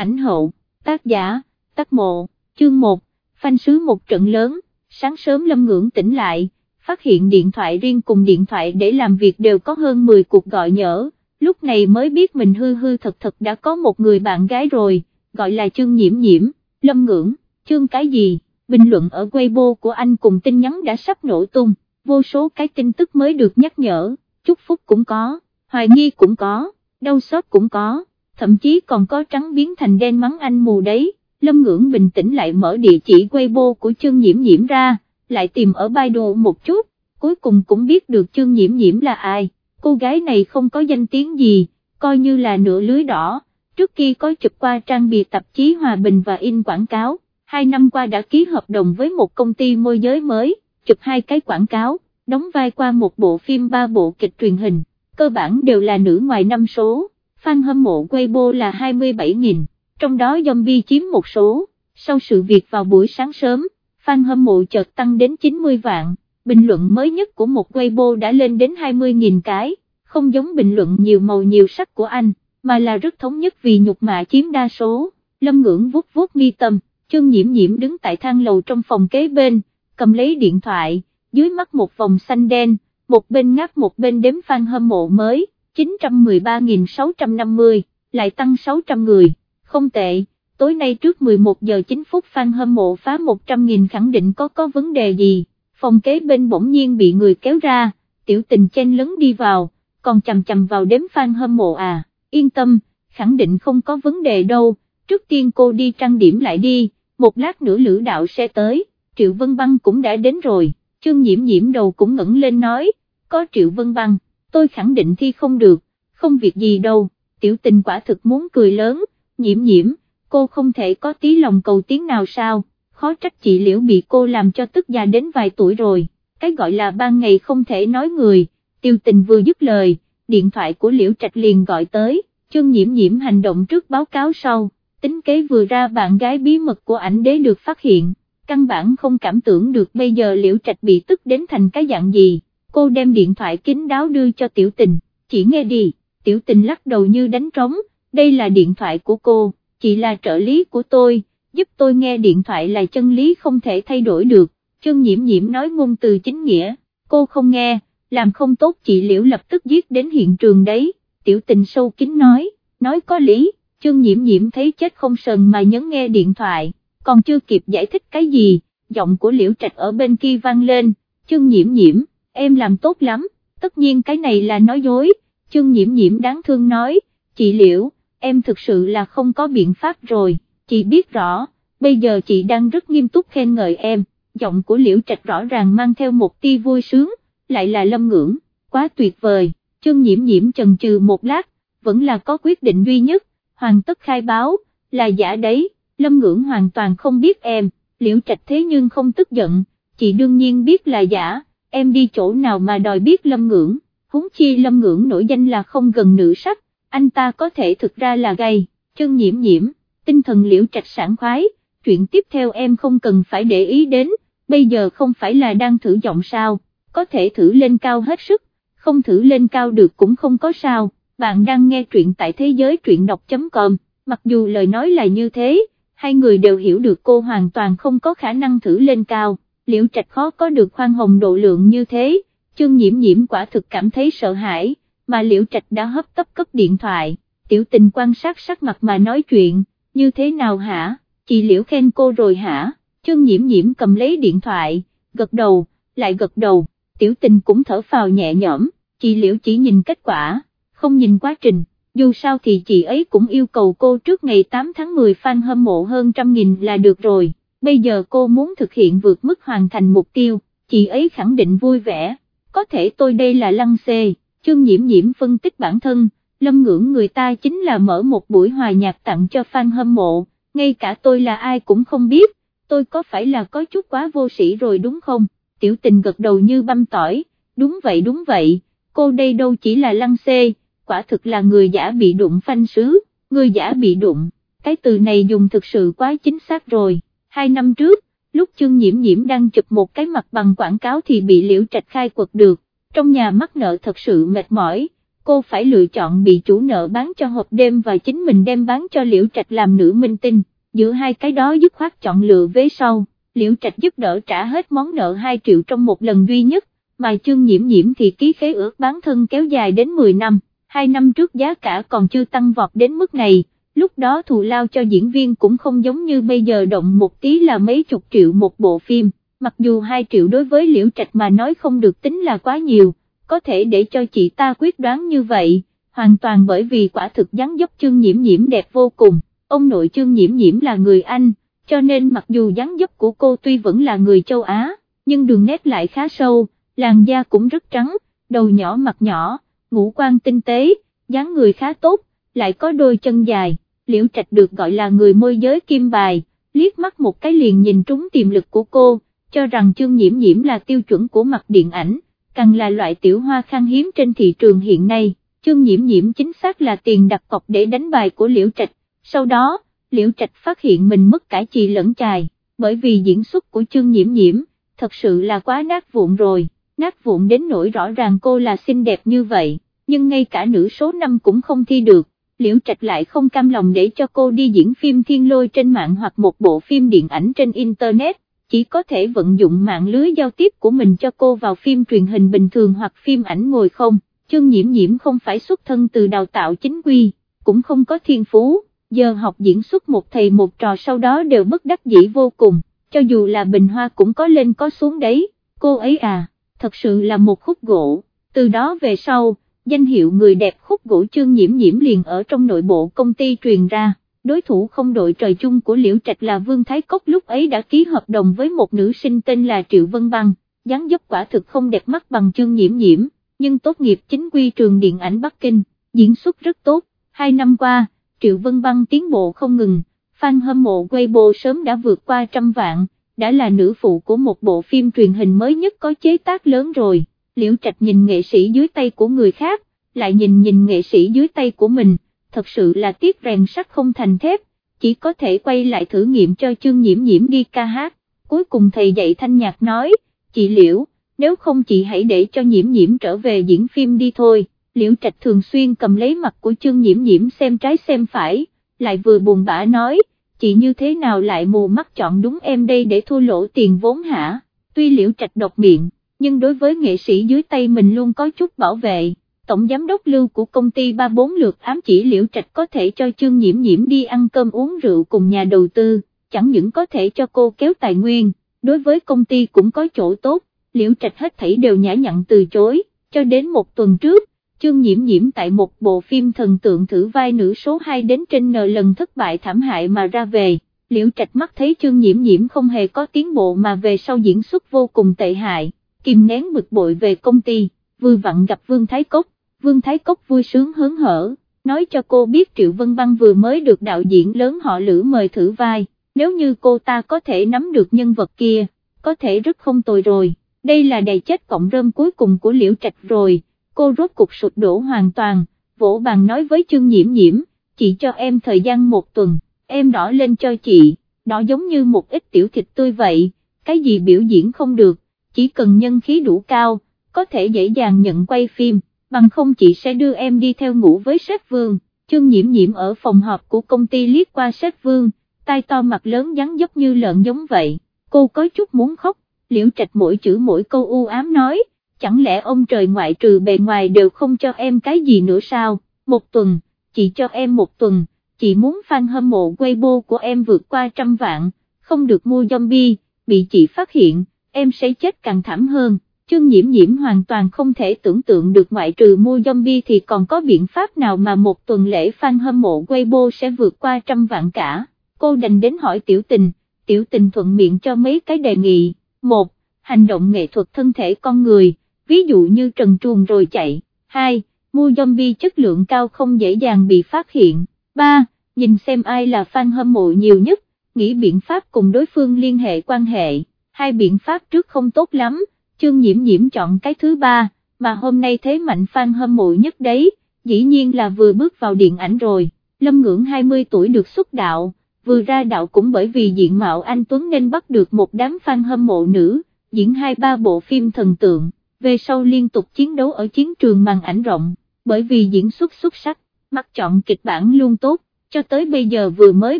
ảnh hậu, tác giả, tác mộ, chương 1, phanh sứ một trận lớn, sáng sớm lâm ngưỡng tỉnh lại, phát hiện điện thoại riêng cùng điện thoại để làm việc đều có hơn 10 cuộc gọi nhỡ, lúc này mới biết mình hư hư thật thật đã có một người bạn gái rồi, gọi là chương nhiễm nhiễm, lâm ngưỡng, chương cái gì, bình luận ở Weibo của anh cùng tin nhắn đã sắp nổ tung, vô số cái tin tức mới được nhắc nhở, chúc phúc cũng có, hoài nghi cũng có, đau xót cũng có, thậm chí còn có trắng biến thành đen mắng anh mù đấy, lâm ngưỡng bình tĩnh lại mở địa chỉ Weibo của Trương nhiễm nhiễm ra, lại tìm ở Baidu một chút, cuối cùng cũng biết được Trương nhiễm nhiễm là ai, cô gái này không có danh tiếng gì, coi như là nửa lưới đỏ, trước kia có chụp qua trang bìa tạp chí Hòa Bình và in quảng cáo, hai năm qua đã ký hợp đồng với một công ty môi giới mới, chụp hai cái quảng cáo, đóng vai qua một bộ phim ba bộ kịch truyền hình, cơ bản đều là nữ ngoài năm số, fan hâm mộ Weibo là 27.000, trong đó zombie chiếm một số, sau sự việc vào buổi sáng sớm, fan hâm mộ chợt tăng đến 90 vạn, bình luận mới nhất của một Weibo đã lên đến 20.000 cái, không giống bình luận nhiều màu nhiều sắc của anh, mà là rất thống nhất vì nhục mạ chiếm đa số, lâm ngưỡng vuốt vuốt mi tâm, chương nhiễm nhiễm đứng tại thang lầu trong phòng kế bên, cầm lấy điện thoại, dưới mắt một vòng xanh đen, một bên ngáp một bên đếm fan hâm mộ mới, 913.650, lại tăng 600 người, không tệ, tối nay trước 11 giờ 9 phút fan hâm mộ phá 100.000 khẳng định có có vấn đề gì, phòng kế bên bỗng nhiên bị người kéo ra, tiểu tình chen lấn đi vào, còn chầm chầm vào đếm fan hâm mộ à, yên tâm, khẳng định không có vấn đề đâu, trước tiên cô đi trang điểm lại đi, một lát nữa lữ đạo sẽ tới, Triệu Vân Băng cũng đã đến rồi, Trương nhiễm nhiễm đầu cũng ngẩng lên nói, có Triệu Vân Băng, tôi khẳng định thi không được, không việc gì đâu, tiểu tình quả thực muốn cười lớn, nhiễm nhiễm, cô không thể có tí lòng cầu tiếng nào sao, khó trách chị liễu bị cô làm cho tức già đến vài tuổi rồi, cái gọi là ban ngày không thể nói người, tiêu tình vừa dứt lời, điện thoại của liễu trạch liền gọi tới, chương nhiễm nhiễm hành động trước báo cáo sau, tính kế vừa ra bạn gái bí mật của ảnh đế được phát hiện, căn bản không cảm tưởng được bây giờ liễu trạch bị tức đến thành cái dạng gì, cô đem điện thoại kín đáo đưa cho tiểu tình, chỉ nghe đi, tiểu tình lắc đầu như đánh trống, đây là điện thoại của cô, chị là trợ lý của tôi, giúp tôi nghe điện thoại là chân lý không thể thay đổi được, chân nhiễm nhiễm nói ngôn từ chính nghĩa, cô không nghe, làm không tốt chị liễu lập tức giết đến hiện trường đấy, tiểu tình sâu kín nói, nói có lý, chân nhiễm nhiễm thấy chết không sần mà nhấn nghe điện thoại, còn chưa kịp giải thích cái gì, giọng của liễu trạch ở bên kia vang lên, chân nhiễm nhiễm, em làm tốt lắm, tất nhiên cái này là nói dối, chương nhiễm nhiễm đáng thương nói, chị liễu, em thực sự là không có biện pháp rồi, chị biết rõ, bây giờ chị đang rất nghiêm túc khen ngợi em, giọng của liễu trạch rõ ràng mang theo một tia vui sướng, lại là lâm ngưỡng, quá tuyệt vời, chương nhiễm nhiễm chần chừ một lát, vẫn là có quyết định duy nhất, hoàn tất khai báo, là giả đấy, lâm ngưỡng hoàn toàn không biết em, liễu trạch thế nhưng không tức giận, chị đương nhiên biết là giả, em đi chỗ nào mà đòi biết lâm ngưỡng, huống chi lâm ngưỡng nổi danh là không gần nữ sắc, anh ta có thể thực ra là gay, chân nhiễm nhiễm, tinh thần liễu trạch sảng khoái, chuyện tiếp theo em không cần phải để ý đến, bây giờ không phải là đang thử giọng sao, có thể thử lên cao hết sức, không thử lên cao được cũng không có sao, bạn đang nghe truyện tại thế giới truyện đọc.com, mặc dù lời nói là như thế, hai người đều hiểu được cô hoàn toàn không có khả năng thử lên cao, liễu trạch khó có được khoan hồng độ lượng như thế, chương nhiễm nhiễm quả thực cảm thấy sợ hãi, mà liễu trạch đã hấp tấp cất điện thoại, tiểu tình quan sát sắc mặt mà nói chuyện, như thế nào hả, chị liễu khen cô rồi hả, chương nhiễm nhiễm cầm lấy điện thoại, gật đầu, lại gật đầu, tiểu tình cũng thở phào nhẹ nhõm, chị liễu chỉ nhìn kết quả, không nhìn quá trình, dù sao thì chị ấy cũng yêu cầu cô trước ngày 8 tháng 10 fan hâm mộ hơn trăm nghìn là được rồi, bây giờ cô muốn thực hiện vượt mức hoàn thành mục tiêu, chị ấy khẳng định vui vẻ, có thể tôi đây là lăng xê, chương nhiễm nhiễm phân tích bản thân, lâm ngưỡng người ta chính là mở một buổi hòa nhạc tặng cho fan hâm mộ, ngay cả tôi là ai cũng không biết, tôi có phải là có chút quá vô sĩ rồi đúng không, tiểu tình gật đầu như băm tỏi, đúng vậy đúng vậy, cô đây đâu chỉ là lăng xê, quả thực là người giả bị đụng phanh sứ, người giả bị đụng, cái từ này dùng thực sự quá chính xác rồi, hai năm trước, lúc chương nhiễm nhiễm đang chụp một cái mặt bằng quảng cáo thì bị liễu trạch khai quật được, trong nhà mắc nợ thật sự mệt mỏi, cô phải lựa chọn bị chủ nợ bán cho hộp đêm và chính mình đem bán cho Liễu Trạch làm nữ minh tinh, giữa hai cái đó dứt khoát chọn lựa vế sau, Liễu Trạch giúp đỡ trả hết món nợ 2 triệu trong một lần duy nhất, mà chương nhiễm nhiễm thì ký khế ước bán thân kéo dài đến 10 năm, 2 năm trước giá cả còn chưa tăng vọt đến mức này, lúc đó thù lao cho diễn viên cũng không giống như bây giờ động một tí là mấy chục triệu một bộ phim, mặc dù 2 triệu đối với Liễu Trạch mà nói không được tính là quá nhiều có thể để cho chị ta quyết đoán như vậy, hoàn toàn bởi vì quả thực dáng dấp chương nhiễm nhiễm đẹp vô cùng, ông nội chương nhiễm nhiễm là người Anh, cho nên mặc dù dáng dấp của cô tuy vẫn là người châu Á, nhưng đường nét lại khá sâu, làn da cũng rất trắng, đầu nhỏ mặt nhỏ, ngũ quan tinh tế, dáng người khá tốt, lại có đôi chân dài, liễu trạch được gọi là người môi giới kim bài, liếc mắt một cái liền nhìn trúng tiềm lực của cô, cho rằng chương nhiễm nhiễm là tiêu chuẩn của mặt điện ảnh càng là loại tiểu hoa khan hiếm trên thị trường hiện nay, chương nhiễm nhiễm chính xác là tiền đặt cọc để đánh bài của Liễu Trạch, sau đó, Liễu Trạch phát hiện mình mất cả chì lẫn chài, bởi vì diễn xuất của chương nhiễm nhiễm, thật sự là quá nát vụn rồi, nát vụn đến nỗi rõ ràng cô là xinh đẹp như vậy, nhưng ngay cả nữ số 5 cũng không thi được. Liễu Trạch lại không cam lòng để cho cô đi diễn phim thiên lôi trên mạng hoặc một bộ phim điện ảnh trên Internet, chỉ có thể vận dụng mạng lưới giao tiếp của mình cho cô vào phim truyền hình bình thường hoặc phim ảnh ngồi không, chương nhiễm nhiễm không phải xuất thân từ đào tạo chính quy, cũng không có thiên phú, giờ học diễn xuất một thầy một trò sau đó đều bất đắc dĩ vô cùng, cho dù là bình hoa cũng có lên có xuống đấy, cô ấy à, thật sự là một khúc gỗ, từ đó về sau, danh hiệu người đẹp khúc gỗ chương nhiễm nhiễm liền ở trong nội bộ công ty truyền ra. Đối thủ không đội trời chung của Liễu Trạch là Vương Thái Cốc lúc ấy đã ký hợp đồng với một nữ sinh tên là Triệu Vân Băng, dáng dấp quả thực không đẹp mắt bằng chương nhiễm nhiễm, nhưng tốt nghiệp chính quy trường điện ảnh Bắc Kinh, diễn xuất rất tốt, hai năm qua, Triệu Vân Băng tiến bộ không ngừng, fan hâm mộ Weibo sớm đã vượt qua trăm vạn, đã là nữ phụ của một bộ phim truyền hình mới nhất có chế tác lớn rồi, Liễu Trạch nhìn nghệ sĩ dưới tay của người khác, lại nhìn nhìn nghệ sĩ dưới tay của mình, thật sự là tiếc rèn sắt không thành thép, chỉ có thể quay lại thử nghiệm cho chương nhiễm nhiễm đi ca hát, cuối cùng thầy dạy thanh nhạc nói, chị Liễu, nếu không chị hãy để cho nhiễm nhiễm trở về diễn phim đi thôi, Liễu Trạch thường xuyên cầm lấy mặt của chương nhiễm nhiễm xem trái xem phải, lại vừa buồn bã nói, chị như thế nào lại mù mắt chọn đúng em đây để thua lỗ tiền vốn hả, tuy Liễu Trạch độc miệng, nhưng đối với nghệ sĩ dưới tay mình luôn có chút bảo vệ. Tổng giám đốc lưu của công ty ba bốn lượt ám chỉ liễu trạch có thể cho chương nhiễm nhiễm đi ăn cơm uống rượu cùng nhà đầu tư, chẳng những có thể cho cô kéo tài nguyên, đối với công ty cũng có chỗ tốt, liễu trạch hết thảy đều nhã nhặn từ chối, cho đến một tuần trước, chương nhiễm nhiễm tại một bộ phim thần tượng thử vai nữ số 2 đến trên nờ lần thất bại thảm hại mà ra về. Liễu trạch mắt thấy chương nhiễm nhiễm không hề có tiến bộ mà về sau diễn xuất vô cùng tệ hại, kìm nén bực bội về công ty, vừa vặn gặp Vương Thái Cốc, Vương Thái Cốc vui sướng hớn hở, nói cho cô biết Triệu Vân Băng vừa mới được đạo diễn lớn họ Lữ mời thử vai, nếu như cô ta có thể nắm được nhân vật kia, có thể rất không tồi rồi, đây là đầy chết cộng rơm cuối cùng của Liễu Trạch rồi, cô rốt cục sụt đổ hoàn toàn, vỗ bàn nói với Trương Nhiễm Nhiễm, chị cho em thời gian một tuần, em đỏ lên cho chị, đỏ giống như một ít tiểu thịt tươi vậy, cái gì biểu diễn không được, chỉ cần nhân khí đủ cao, có thể dễ dàng nhận quay phim bằng không chị sẽ đưa em đi theo ngủ với sếp vương, chương nhiễm nhiễm ở phòng họp của công ty liếc qua sếp vương, tai to mặt lớn dáng dấp như lợn giống vậy, cô có chút muốn khóc, liễu trạch mỗi chữ mỗi câu u ám nói, chẳng lẽ ông trời ngoại trừ bề ngoài đều không cho em cái gì nữa sao, một tuần, chị cho em một tuần, chị muốn fan hâm mộ Weibo của em vượt qua trăm vạn, không được mua zombie, bị chị phát hiện, em sẽ chết càng thảm hơn. Chương nhiễm nhiễm hoàn toàn không thể tưởng tượng được ngoại trừ mua zombie thì còn có biện pháp nào mà một tuần lễ fan hâm mộ Weibo sẽ vượt qua trăm vạn cả, cô đành đến hỏi tiểu tình, tiểu tình thuận miệng cho mấy cái đề nghị, một, hành động nghệ thuật thân thể con người, ví dụ như trần truồng rồi chạy, hai, mua zombie chất lượng cao không dễ dàng bị phát hiện, ba, nhìn xem ai là fan hâm mộ nhiều nhất, nghĩ biện pháp cùng đối phương liên hệ quan hệ, hai biện pháp trước không tốt lắm chương nhiễm nhiễm chọn cái thứ ba, mà hôm nay thế mạnh fan hâm mộ nhất đấy, dĩ nhiên là vừa bước vào điện ảnh rồi, lâm ngưỡng 20 tuổi được xuất đạo, vừa ra đạo cũng bởi vì diện mạo anh Tuấn nên bắt được một đám fan hâm mộ nữ, diễn hai ba bộ phim thần tượng, về sau liên tục chiến đấu ở chiến trường màn ảnh rộng, bởi vì diễn xuất xuất sắc, mắc chọn kịch bản luôn tốt, cho tới bây giờ vừa mới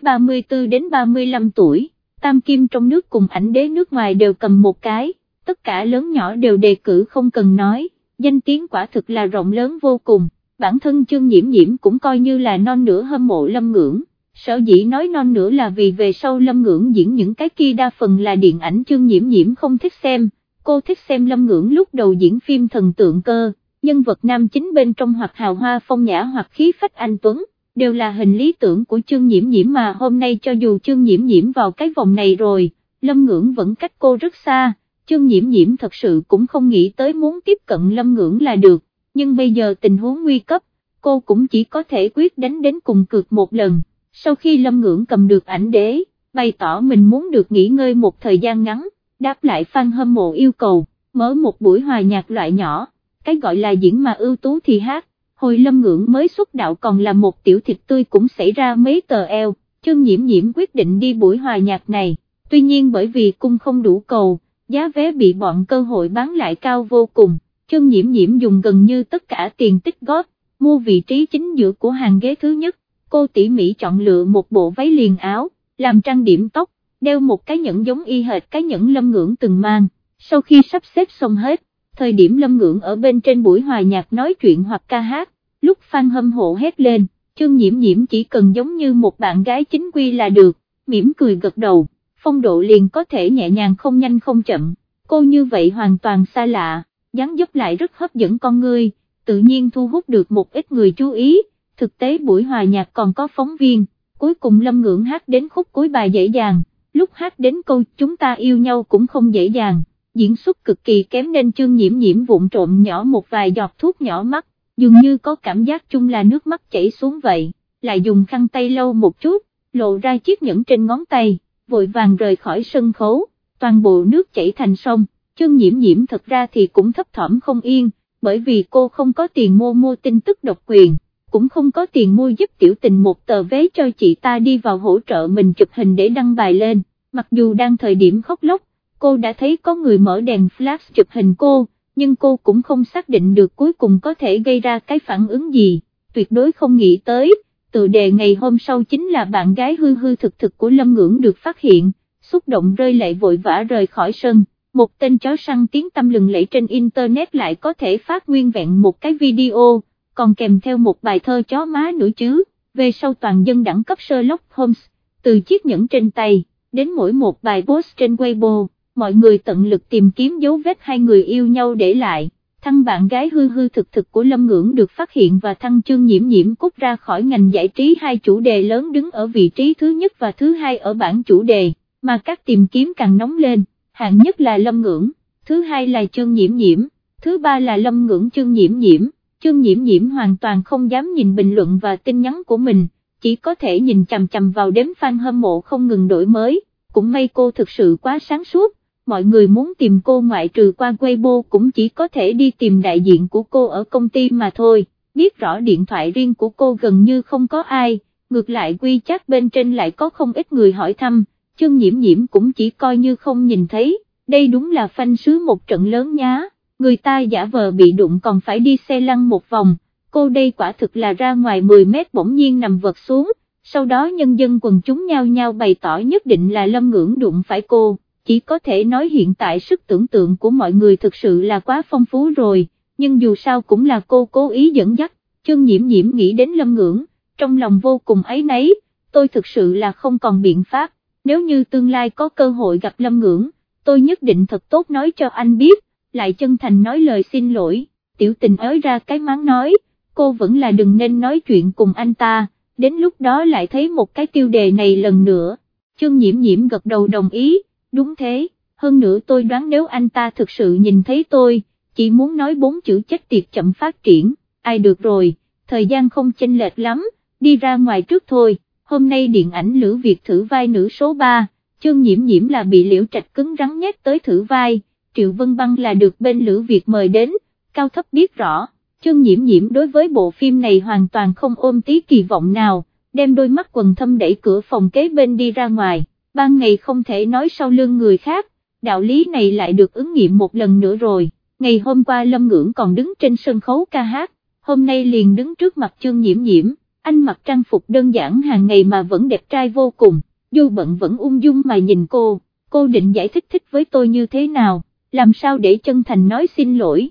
34 đến 35 tuổi, tam kim trong nước cùng ảnh đế nước ngoài đều cầm một cái, tất cả lớn nhỏ đều đề cử không cần nói, danh tiếng quả thực là rộng lớn vô cùng, bản thân chương nhiễm nhiễm cũng coi như là non nửa hâm mộ lâm ngưỡng. Sở dĩ nói non nửa là vì về sau lâm ngưỡng diễn những cái kia đa phần là điện ảnh chương nhiễm nhiễm không thích xem, cô thích xem lâm ngưỡng lúc đầu diễn phim thần tượng cơ, nhân vật nam chính bên trong hoặc hào hoa phong nhã hoặc khí phách anh Tuấn, đều là hình lý tưởng của chương nhiễm nhiễm mà hôm nay cho dù chương nhiễm nhiễm vào cái vòng này rồi, lâm ngưỡng vẫn cách cô rất xa, chương nhiễm nhiễm thật sự cũng không nghĩ tới muốn tiếp cận lâm ngưỡng là được, nhưng bây giờ tình huống nguy cấp, cô cũng chỉ có thể quyết đánh đến cùng cược một lần, sau khi lâm ngưỡng cầm được ảnh đế, bày tỏ mình muốn được nghỉ ngơi một thời gian ngắn, đáp lại fan hâm mộ yêu cầu, mở một buổi hòa nhạc loại nhỏ, cái gọi là diễn mà ưu tú thì hát, hồi lâm ngưỡng mới xuất đạo còn là một tiểu thịt tươi cũng xảy ra mấy tờ eo, chân nhiễm nhiễm quyết định đi buổi hòa nhạc này, tuy nhiên bởi vì cung không đủ cầu, giá vé bị bọn cơ hội bán lại cao vô cùng, chân nhiễm nhiễm dùng gần như tất cả tiền tích góp, mua vị trí chính giữa của hàng ghế thứ nhất, cô tỉ mỉ chọn lựa một bộ váy liền áo, làm trang điểm tóc, đeo một cái nhẫn giống y hệt cái nhẫn lâm ngưỡng từng mang, sau khi sắp xếp xong hết, thời điểm lâm ngưỡng ở bên trên buổi hòa nhạc nói chuyện hoặc ca hát, lúc fan hâm hộ hét lên, trương nhiễm nhiễm chỉ cần giống như một bạn gái chính quy là được, mỉm cười gật đầu, phong độ liền có thể nhẹ nhàng không nhanh không chậm, cô như vậy hoàn toàn xa lạ, dáng dấp lại rất hấp dẫn con người, tự nhiên thu hút được một ít người chú ý, thực tế buổi hòa nhạc còn có phóng viên, cuối cùng lâm ngưỡng hát đến khúc cuối bài dễ dàng, lúc hát đến câu chúng ta yêu nhau cũng không dễ dàng, diễn xuất cực kỳ kém nên chương nhiễm nhiễm vụn trộm nhỏ một vài giọt thuốc nhỏ mắt, dường như có cảm giác chung là nước mắt chảy xuống vậy, lại dùng khăn tay lâu một chút, lộ ra chiếc nhẫn trên ngón tay, vội vàng rời khỏi sân khấu, toàn bộ nước chảy thành sông, chương nhiễm nhiễm thật ra thì cũng thấp thỏm không yên, bởi vì cô không có tiền mua mua tin tức độc quyền cũng không có tiền mua giúp tiểu tình một tờ vé cho chị ta đi vào hỗ trợ mình chụp hình để đăng bài lên, mặc dù đang thời điểm khóc lóc, cô đã thấy có người mở đèn flash chụp hình cô, nhưng cô cũng không xác định được cuối cùng có thể gây ra cái phản ứng gì, tuyệt đối không nghĩ tới, tự đề ngày hôm sau chính là bạn gái hư hư thực thực của Lâm Ngưỡng được phát hiện, xúc động rơi lệ vội vã rời khỏi sân. Một tên chó săn tiếng tâm lừng lẫy trên Internet lại có thể phát nguyên vẹn một cái video, còn kèm theo một bài thơ chó má nữa chứ, về sau toàn dân đẳng cấp Sherlock Holmes, từ chiếc nhẫn trên tay, đến mỗi một bài post trên Weibo, mọi người tận lực tìm kiếm dấu vết hai người yêu nhau để lại. Thăng bạn gái hư hư thực thực của Lâm Ngưỡng được phát hiện và thăng chương nhiễm nhiễm cút ra khỏi ngành giải trí. Hai chủ đề lớn đứng ở vị trí thứ nhất và thứ hai ở bảng chủ đề, mà các tìm kiếm càng nóng lên, hạng nhất là Lâm Ngưỡng, thứ hai là chương nhiễm nhiễm, thứ ba là Lâm Ngưỡng chương nhiễm nhiễm. Chương nhiễm nhiễm hoàn toàn không dám nhìn bình luận và tin nhắn của mình, chỉ có thể nhìn chằm chằm vào đếm fan hâm mộ không ngừng đổi mới, cũng may cô thực sự quá sáng suốt, mọi người muốn tìm cô ngoại trừ qua Weibo cũng chỉ có thể đi tìm đại diện của cô ở công ty mà thôi, biết rõ điện thoại riêng của cô gần như không có ai, ngược lại quy chắc bên trên lại có không ít người hỏi thăm, chương nhiễm nhiễm cũng chỉ coi như không nhìn thấy, đây đúng là phanh sứ một trận lớn nhá. Người ta giả vờ bị đụng còn phải đi xe lăn một vòng, cô đây quả thực là ra ngoài 10 mét bỗng nhiên nằm vật xuống, sau đó nhân dân quần chúng nhau nhau bày tỏ nhất định là lâm ngưỡng đụng phải cô, chỉ có thể nói hiện tại sức tưởng tượng của mọi người thực sự là quá phong phú rồi, nhưng dù sao cũng là cô cố ý dẫn dắt, chân nhiễm nhiễm nghĩ đến lâm ngưỡng, trong lòng vô cùng ấy nấy, tôi thực sự là không còn biện pháp, nếu như tương lai có cơ hội gặp lâm ngưỡng, tôi nhất định thật tốt nói cho anh biết lại chân thành nói lời xin lỗi, tiểu tình ới ra cái máng nói, cô vẫn là đừng nên nói chuyện cùng anh ta, đến lúc đó lại thấy một cái tiêu đề này lần nữa, chương nhiễm nhiễm gật đầu đồng ý, đúng thế, hơn nữa tôi đoán nếu anh ta thực sự nhìn thấy tôi, chỉ muốn nói bốn chữ chết tiệt chậm phát triển, ai được rồi, thời gian không chênh lệch lắm, đi ra ngoài trước thôi, hôm nay điện ảnh Lữ Việt thử vai nữ số 3, chương nhiễm nhiễm là bị liễu trạch cứng rắn nhét tới thử vai Triệu Vân Băng là được bên Lữ Việt mời đến, cao thấp biết rõ, Chương nhiễm nhiễm đối với bộ phim này hoàn toàn không ôm tí kỳ vọng nào, đem đôi mắt quần thâm đẩy cửa phòng kế bên đi ra ngoài, ban ngày không thể nói sau lưng người khác, đạo lý này lại được ứng nghiệm một lần nữa rồi, ngày hôm qua Lâm Ngưỡng còn đứng trên sân khấu ca hát, hôm nay liền đứng trước mặt chương nhiễm nhiễm, anh mặc trang phục đơn giản hàng ngày mà vẫn đẹp trai vô cùng, dù bận vẫn ung dung mà nhìn cô, cô định giải thích thích với tôi như thế nào, làm sao để chân thành nói xin lỗi.